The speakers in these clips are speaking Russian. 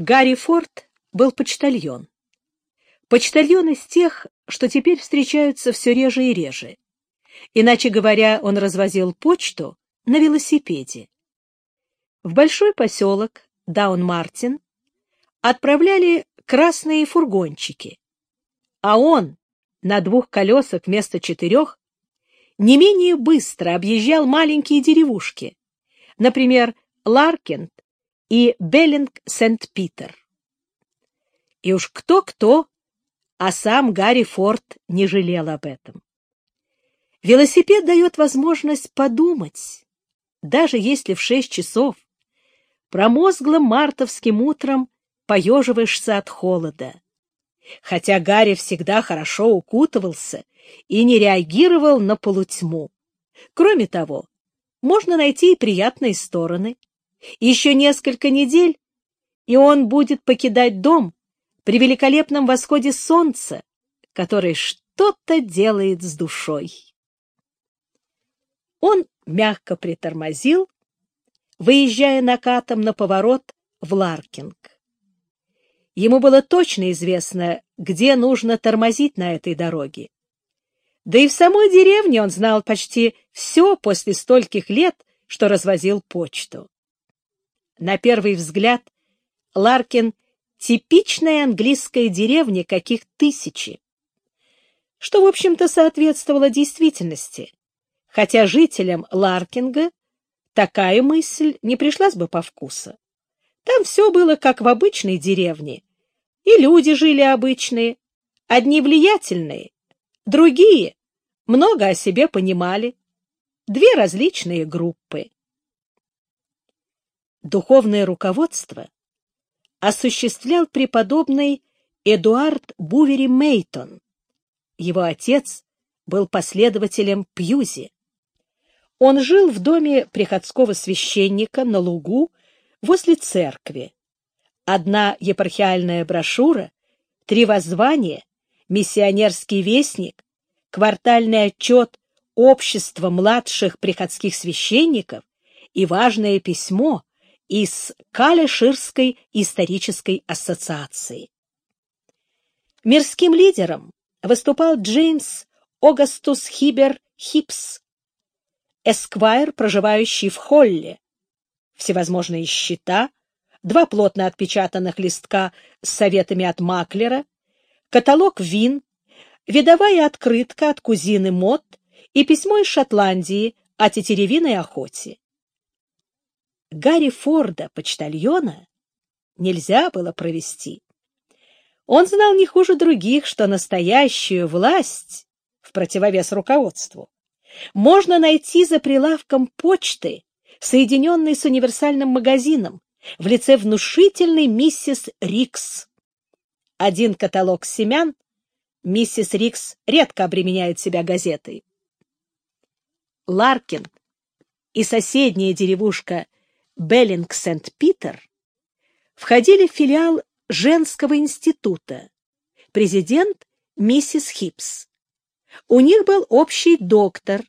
Гарри Форд был почтальон. Почтальон из тех, что теперь встречаются все реже и реже. Иначе говоря, он развозил почту на велосипеде. В большой поселок Даун-Мартин отправляли красные фургончики, а он на двух колесах вместо четырех не менее быстро объезжал маленькие деревушки, например, Ларкент и Беллинг-Сент-Питер. И уж кто-кто, а сам Гарри Форд не жалел об этом. Велосипед дает возможность подумать, даже если в шесть часов промозглым мартовским утром поеживаешься от холода. Хотя Гарри всегда хорошо укутывался и не реагировал на полутьму. Кроме того, можно найти и приятные стороны. Еще несколько недель, и он будет покидать дом при великолепном восходе солнца, который что-то делает с душой. Он мягко притормозил, выезжая накатом на поворот в Ларкинг. Ему было точно известно, где нужно тормозить на этой дороге. Да и в самой деревне он знал почти все после стольких лет, что развозил почту. На первый взгляд Ларкин — типичная английская деревня, каких тысячи. Что, в общем-то, соответствовало действительности, хотя жителям Ларкинга такая мысль не пришлась бы по вкусу. Там все было как в обычной деревне, и люди жили обычные, одни влиятельные, другие много о себе понимали. Две различные группы. Духовное руководство осуществлял преподобный Эдуард Бувери Мейтон. Его отец был последователем Пьюзи. Он жил в доме приходского священника на лугу возле церкви, одна епархиальная брошюра, три воззвания, миссионерский вестник, квартальный отчет общества младших приходских священников и важное письмо из Калеширской исторической ассоциации. Мирским лидером выступал Джеймс Огастус Хибер Хипс, эсквайр, проживающий в Холле. Всевозможные счета, два плотно отпечатанных листка с советами от маклера, каталог вин, видовая открытка от кузины Мот и письмо из Шотландии о тетеревиной охоте. Гарри Форда, почтальона, нельзя было провести. Он знал не хуже других, что настоящую власть, в противовес руководству, можно найти за прилавком почты, соединенной с универсальным магазином, в лице внушительной миссис Рикс. Один каталог семян миссис Рикс редко обременяет себя газетой. Ларкин и соседняя деревушка Беллинг-Сент-Питер входили в филиал женского института, президент миссис Хипс. У них был общий доктор,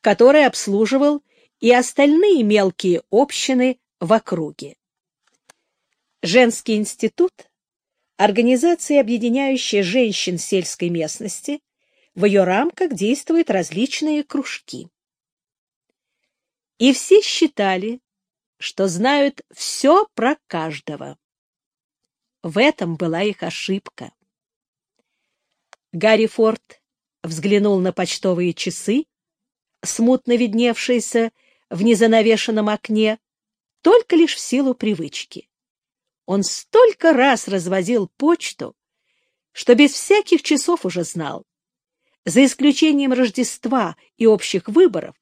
который обслуживал и остальные мелкие общины в округе. Женский институт — организация, объединяющая женщин сельской местности, в ее рамках действуют различные кружки. И все считали, что знают все про каждого. В этом была их ошибка. Гарри Форд взглянул на почтовые часы, смутно видневшиеся в незанавешенном окне, только лишь в силу привычки. Он столько раз развозил почту, что без всяких часов уже знал. За исключением Рождества и общих выборов,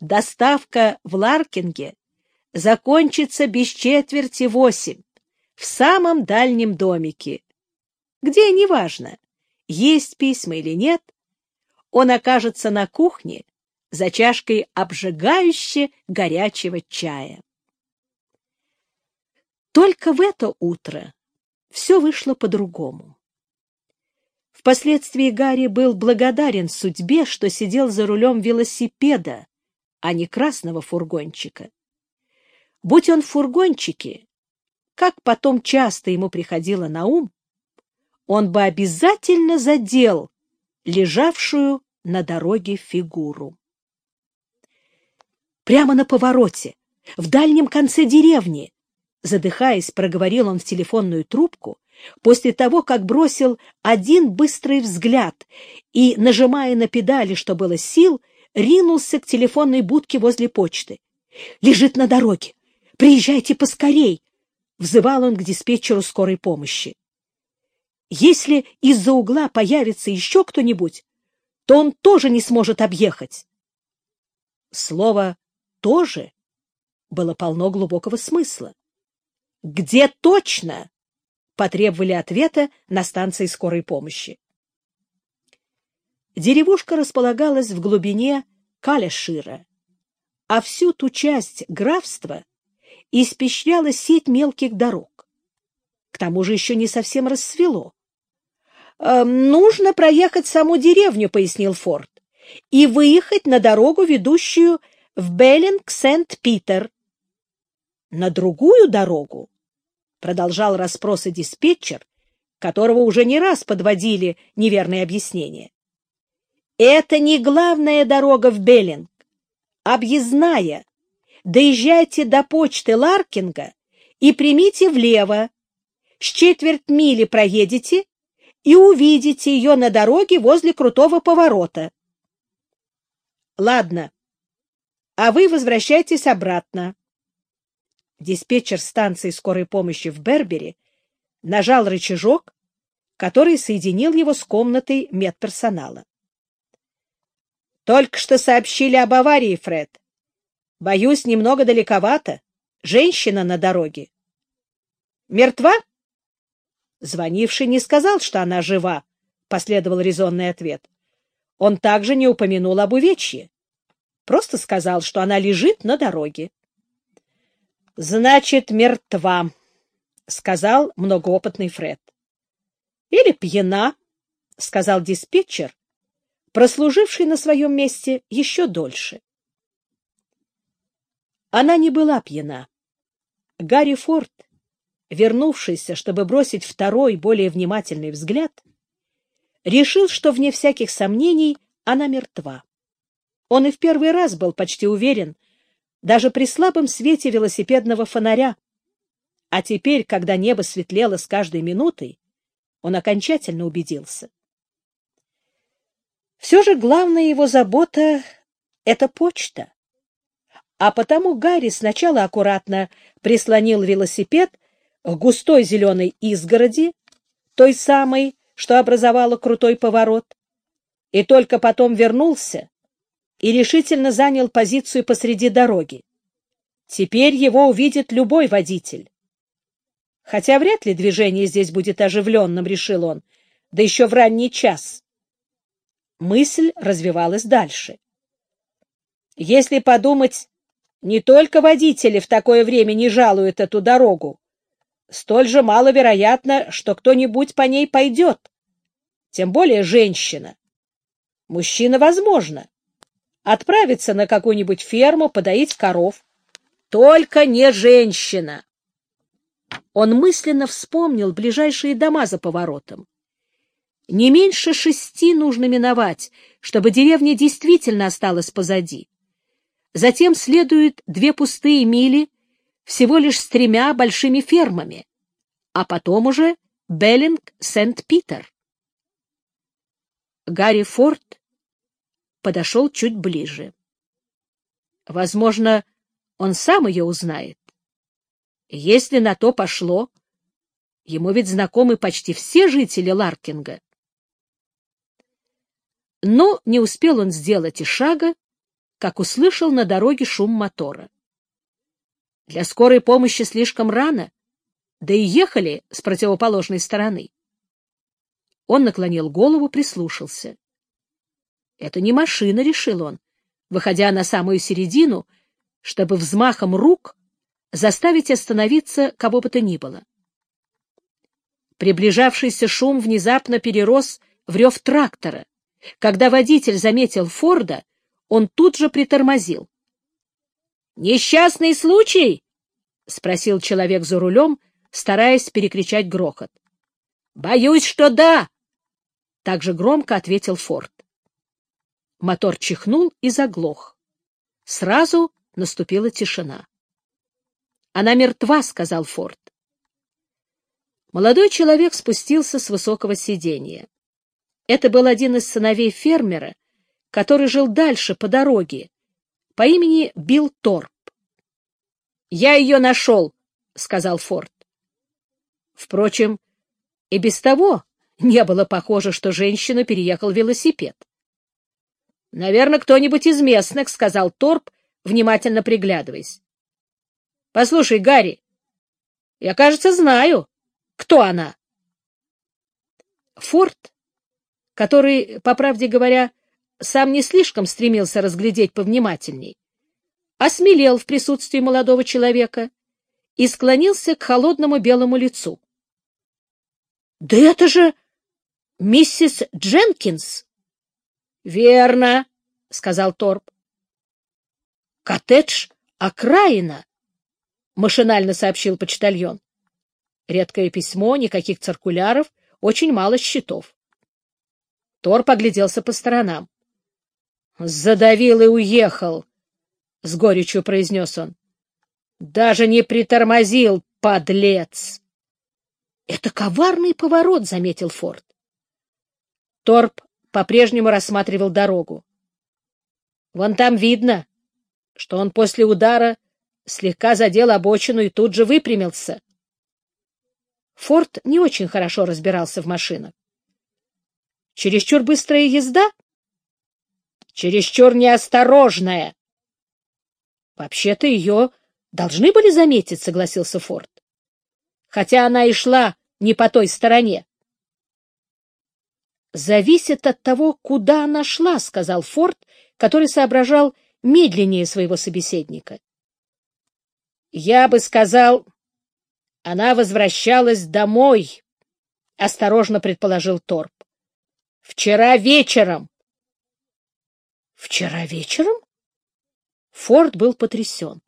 доставка в Ларкинге закончится без четверти восемь в самом дальнем домике, где, неважно, есть письма или нет, он окажется на кухне за чашкой обжигающе горячего чая. Только в это утро все вышло по-другому. Впоследствии Гарри был благодарен судьбе, что сидел за рулем велосипеда, а не красного фургончика. Будь он в фургончике, как потом часто ему приходило на ум, он бы обязательно задел лежавшую на дороге фигуру. Прямо на повороте, в дальнем конце деревни, задыхаясь, проговорил он в телефонную трубку, после того, как бросил один быстрый взгляд и, нажимая на педали, что было сил, ринулся к телефонной будке возле почты. «Лежит на дороге! Приезжайте поскорей!» — взывал он к диспетчеру скорой помощи. «Если из-за угла появится еще кто-нибудь, то он тоже не сможет объехать». Слово «тоже» было полно глубокого смысла. «Где точно?» — потребовали ответа на станции скорой помощи. Деревушка располагалась в глубине Калешира, а всю ту часть графства испещряла сеть мелких дорог. К тому же еще не совсем рассвело. «Э, «Нужно проехать саму деревню», — пояснил Форд, «и выехать на дорогу, ведущую в Беллинг-Сент-Питер». «На другую дорогу?» — продолжал расспросы диспетчер, которого уже не раз подводили неверные объяснения. Это не главная дорога в Беллинг, объездная. Доезжайте до почты Ларкинга и примите влево. С четверть мили проедете и увидите ее на дороге возле крутого поворота. Ладно, а вы возвращайтесь обратно. Диспетчер станции скорой помощи в Бербере нажал рычажок, который соединил его с комнатой медперсонала. Только что сообщили об аварии, Фред. Боюсь, немного далековато. Женщина на дороге. Мертва? Звонивший не сказал, что она жива, последовал резонный ответ. Он также не упомянул об увечье. Просто сказал, что она лежит на дороге. Значит, мертва, сказал многоопытный Фред. Или пьяна, сказал диспетчер, прослуживший на своем месте еще дольше. Она не была пьяна. Гарри Форд, вернувшийся, чтобы бросить второй, более внимательный взгляд, решил, что, вне всяких сомнений, она мертва. Он и в первый раз был почти уверен, даже при слабом свете велосипедного фонаря. А теперь, когда небо светлело с каждой минутой, он окончательно убедился. Все же главная его забота — это почта. А потому Гарри сначала аккуратно прислонил велосипед к густой зеленой изгороди, той самой, что образовала крутой поворот, и только потом вернулся и решительно занял позицию посреди дороги. Теперь его увидит любой водитель. Хотя вряд ли движение здесь будет оживленным, решил он, да еще в ранний час. Мысль развивалась дальше. Если подумать, не только водители в такое время не жалуют эту дорогу, столь же маловероятно, что кто-нибудь по ней пойдет, тем более женщина. Мужчина, возможно, отправится на какую-нибудь ферму подоить коров. Только не женщина. Он мысленно вспомнил ближайшие дома за поворотом. Не меньше шести нужно миновать, чтобы деревня действительно осталась позади. Затем следуют две пустые мили всего лишь с тремя большими фермами, а потом уже Беллинг-Сент-Питер. Гарри Форд подошел чуть ближе. Возможно, он сам ее узнает. Если на то пошло, ему ведь знакомы почти все жители Ларкинга. Но не успел он сделать и шага, как услышал на дороге шум мотора. Для скорой помощи слишком рано, да и ехали с противоположной стороны. Он наклонил голову, прислушался. Это не машина, решил он, выходя на самую середину, чтобы взмахом рук заставить остановиться кого бы то ни было. Приближавшийся шум внезапно перерос в рев трактора. Когда водитель заметил Форда, он тут же притормозил. «Несчастный случай?» — спросил человек за рулем стараясь перекричать грохот. «Боюсь, что да!» — также громко ответил Форд. Мотор чихнул и заглох. Сразу наступила тишина. «Она мертва», — сказал Форд. Молодой человек спустился с высокого сиденья. Это был один из сыновей фермера, который жил дальше по дороге, по имени Билл Торп. «Я ее нашел», — сказал Форд. Впрочем, и без того не было похоже, что женщина переехал велосипед. «Наверное, кто-нибудь из местных», — сказал Торп, внимательно приглядываясь. «Послушай, Гарри, я, кажется, знаю, кто она». Форд, который, по правде говоря, сам не слишком стремился разглядеть повнимательней, осмелел в присутствии молодого человека и склонился к холодному белому лицу. — Да это же миссис Дженкинс! — Верно, — сказал Торп. — Коттедж — окраина, — машинально сообщил почтальон. Редкое письмо, никаких циркуляров, очень мало счетов. Торп огляделся по сторонам. Задавил и уехал, — с горечью произнес он. Даже не притормозил, подлец! — Это коварный поворот, — заметил Форд. Торп по-прежнему рассматривал дорогу. Вон там видно, что он после удара слегка задел обочину и тут же выпрямился. Форд не очень хорошо разбирался в машинах. Чересчур быстрая езда чересчур неосторожная. — Вообще-то ее должны были заметить, — согласился Форд. Хотя она и шла не по той стороне. — Зависит от того, куда она шла, — сказал Форд, который соображал медленнее своего собеседника. — Я бы сказал, она возвращалась домой, — осторожно предположил Торп. — Вчера вечером. Вчера вечером? Форд был потрясен.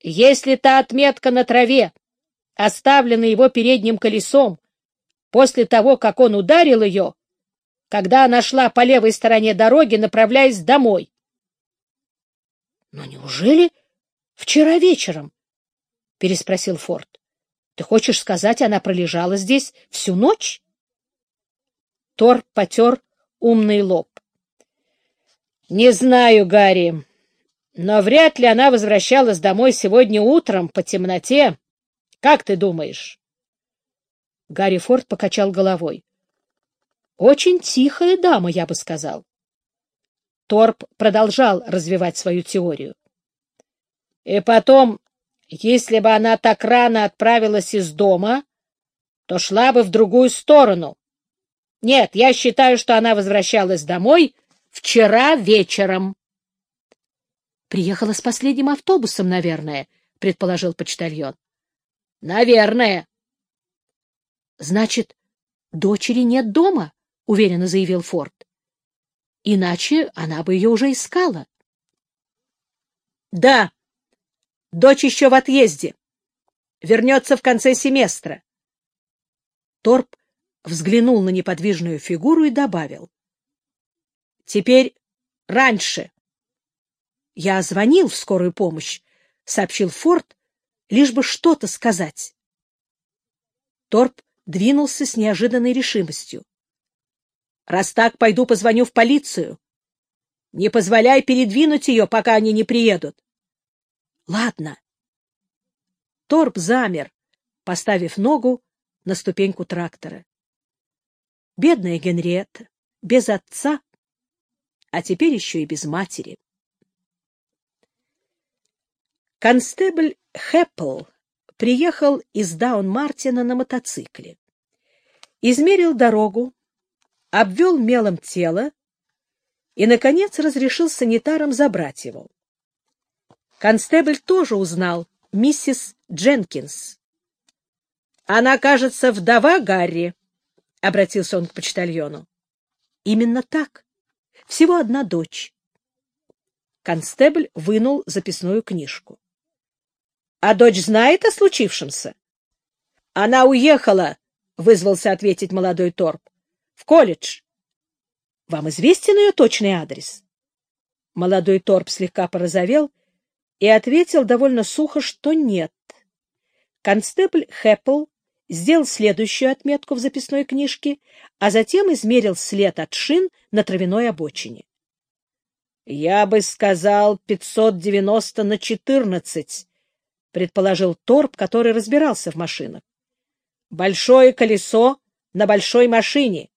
Если та отметка на траве, оставленная его передним колесом, после того, как он ударил ее, когда она шла по левой стороне дороги, направляясь домой. — Но неужели вчера вечером? — переспросил Форд. — Ты хочешь сказать, она пролежала здесь всю ночь? Тор потер умный лоб. Не знаю, Гарри, но вряд ли она возвращалась домой сегодня утром по темноте. Как ты думаешь? Гарри Форд покачал головой. Очень тихая дама, я бы сказал. Торп продолжал развивать свою теорию. И потом, если бы она так рано отправилась из дома, то шла бы в другую сторону. Нет, я считаю, что она возвращалась домой Вчера вечером. Приехала с последним автобусом, наверное, предположил почтальон. Наверное. Значит, дочери нет дома, уверенно заявил Форд. Иначе она бы ее уже искала. Да, дочь еще в отъезде. Вернется в конце семестра. Торп взглянул на неподвижную фигуру и добавил. Теперь раньше. Я звонил в скорую помощь, сообщил Форд, лишь бы что-то сказать. Торп двинулся с неожиданной решимостью. Раз так, пойду позвоню в полицию. Не позволяй передвинуть ее, пока они не приедут. Ладно. Торп замер, поставив ногу на ступеньку трактора. Бедная Генриетта, без отца, а теперь еще и без матери. Констебль Хэппл приехал из Даун-Мартина на мотоцикле. Измерил дорогу, обвел мелом тело и, наконец, разрешил санитарам забрать его. Констебль тоже узнал миссис Дженкинс. «Она, кажется, вдова Гарри», — обратился он к почтальону. «Именно так. Всего одна дочь. Констебль вынул записную книжку. — А дочь знает о случившемся? — Она уехала, — вызвался ответить молодой Торп. — В колледж. — Вам известен ее точный адрес? Молодой Торп слегка порозовел и ответил довольно сухо, что нет. Констебль Хэппл сделал следующую отметку в записной книжке, а затем измерил след от шин на травяной обочине. — Я бы сказал, 590 на 14, — предположил Торп, который разбирался в машинах. — Большое колесо на большой машине.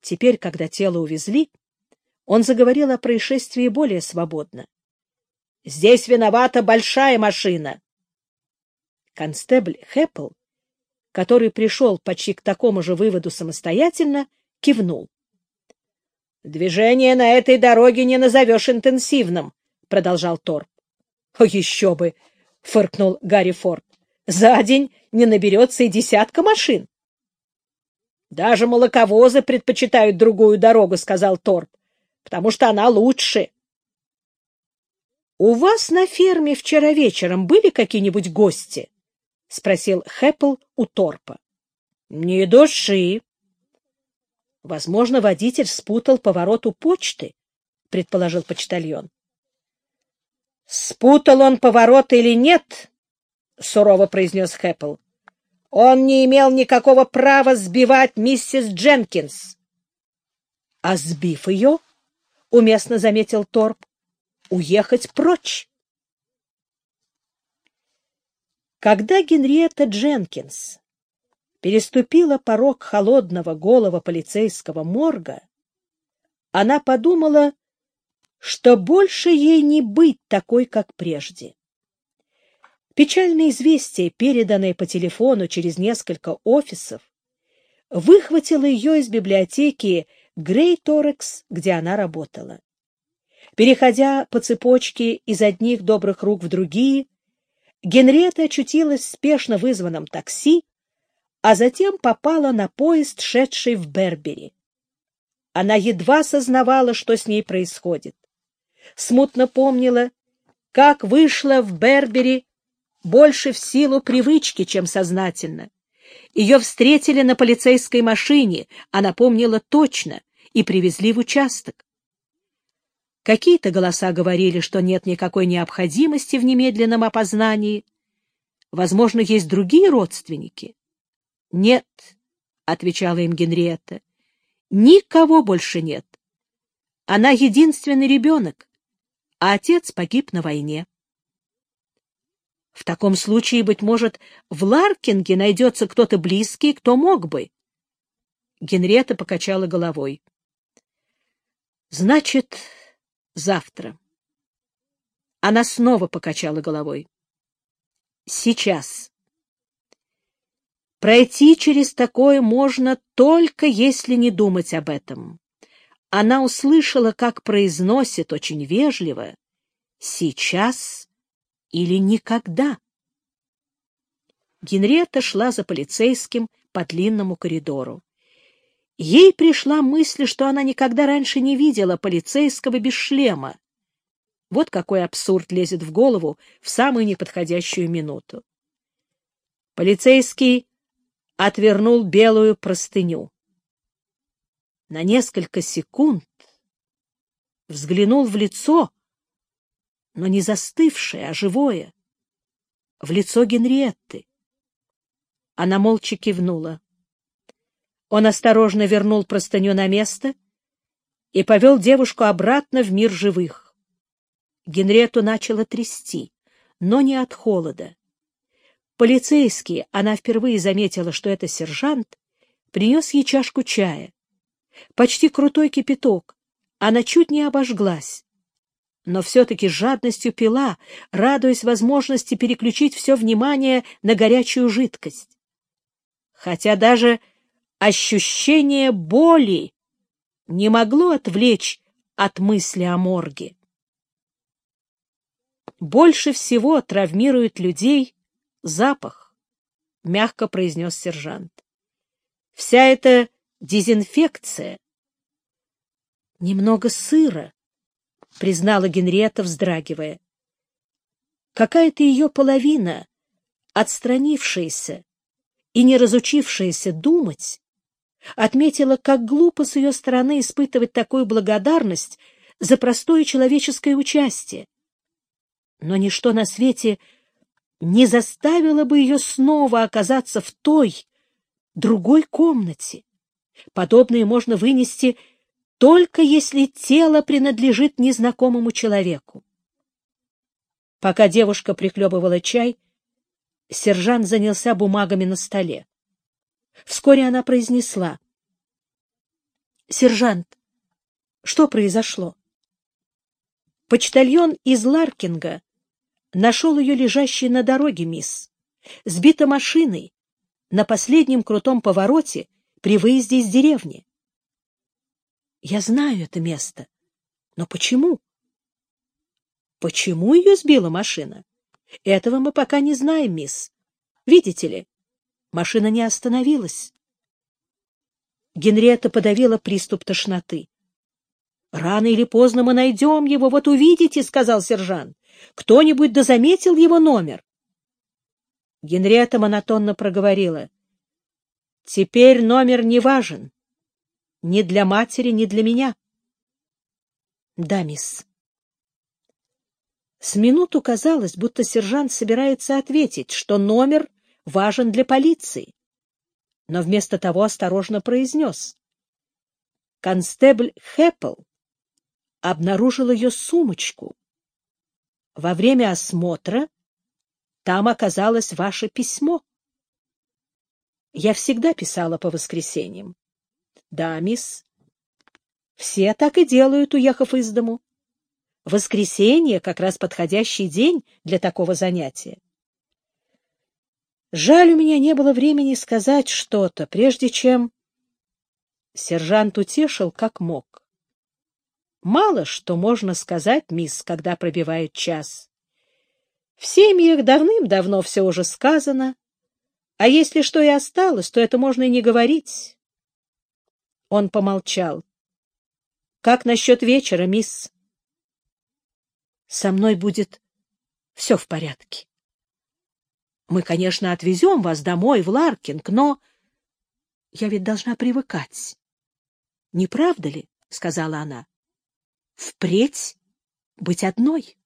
Теперь, когда тело увезли, он заговорил о происшествии более свободно. — Здесь виновата большая машина. Констебль Хэппл, который пришел почти к такому же выводу самостоятельно, кивнул. — Движение на этой дороге не назовешь интенсивным, — продолжал Торп. — Еще бы! — фыркнул Гарри Форд. — За день не наберется и десятка машин. — Даже молоковозы предпочитают другую дорогу, — сказал Торп, — потому что она лучше. — У вас на ферме вчера вечером были какие-нибудь гости? —— спросил Хэппл у Торпа. — Не души. — Возможно, водитель спутал поворот у почты, — предположил почтальон. — Спутал он поворот или нет, — сурово произнес Хэппл, — он не имел никакого права сбивать миссис Дженкинс. — А сбив ее, — уместно заметил Торп, — уехать прочь. Когда Генриетта Дженкинс переступила порог холодного голого полицейского морга, она подумала, что больше ей не быть такой, как прежде. Печальное известие, переданное по телефону через несколько офисов, выхватило ее из библиотеки Грей Торекс, где она работала. Переходя по цепочке из одних добрых рук в другие, Генриетта очутилась в спешно вызванном такси, а затем попала на поезд, шедший в Бербери. Она едва сознавала, что с ней происходит. Смутно помнила, как вышла в Бербери больше в силу привычки, чем сознательно. Ее встретили на полицейской машине, она помнила точно, и привезли в участок. Какие-то голоса говорили, что нет никакой необходимости в немедленном опознании. Возможно, есть другие родственники. — Нет, — отвечала им Генриетта, — никого больше нет. Она единственный ребенок, а отец погиб на войне. В таком случае, быть может, в Ларкинге найдется кто-то близкий, кто мог бы. Генриетта покачала головой. — Значит, Завтра. Она снова покачала головой. Сейчас. Пройти через такое можно только если не думать об этом. Она услышала, как произносит очень вежливо «сейчас или никогда». Генриетта шла за полицейским по длинному коридору. Ей пришла мысль, что она никогда раньше не видела полицейского без шлема. Вот какой абсурд лезет в голову в самую неподходящую минуту. Полицейский отвернул белую простыню. На несколько секунд взглянул в лицо, но не застывшее, а живое, в лицо Генриетты. Она молча кивнула. Он осторожно вернул простыню на место и повел девушку обратно в мир живых. Генрету начало трясти, но не от холода. Полицейский, она впервые заметила, что это сержант, принес ей чашку чая. Почти крутой кипяток. Она чуть не обожглась. Но все-таки с жадностью пила, радуясь возможности переключить все внимание на горячую жидкость. Хотя даже ощущение боли не могло отвлечь от мысли о морге. Больше всего травмирует людей запах, мягко произнес сержант. Вся эта дезинфекция немного сыра, признала Генриетта, вздрагивая. Какая-то ее половина отстранившаяся и не разучившаяся думать, отметила, как глупо с ее стороны испытывать такую благодарность за простое человеческое участие. Но ничто на свете не заставило бы ее снова оказаться в той, другой комнате. Подобное можно вынести только если тело принадлежит незнакомому человеку. Пока девушка прихлебывала чай, сержант занялся бумагами на столе. Вскоре она произнесла. — Сержант, что произошло? Почтальон из Ларкинга нашел ее лежащей на дороге, мисс, сбита машиной, на последнем крутом повороте при выезде из деревни. Я знаю это место. Но почему? Почему ее сбила машина? Этого мы пока не знаем, мисс. Видите ли, машина не остановилась. Генриетта подавила приступ тошноты. «Рано или поздно мы найдем его, вот увидите», — сказал сержант. «Кто-нибудь дозаметил его номер?» Генриетта монотонно проговорила. «Теперь номер не важен. Ни для матери, ни для меня». «Да, мисс». С минуту казалось, будто сержант собирается ответить, что номер важен для полиции. Но вместо того осторожно произнес. Констебль Хэппл обнаружил ее сумочку. Во время осмотра там оказалось ваше письмо. Я всегда писала по воскресеньям. Да, мисс. Все так и делают, уехав из дому. Воскресенье — как раз подходящий день для такого занятия. Жаль, у меня не было времени сказать что-то, прежде чем... Сержант утешил, как мог. Мало что можно сказать, мисс, когда пробивает час. В семьях давным-давно все уже сказано, а если что и осталось, то это можно и не говорить. Он помолчал. — Как насчет вечера, мисс? со мной будет все в порядке. Мы, конечно, отвезем вас домой, в Ларкинг, но я ведь должна привыкать. — Не правда ли? — сказала она. — Впредь быть одной.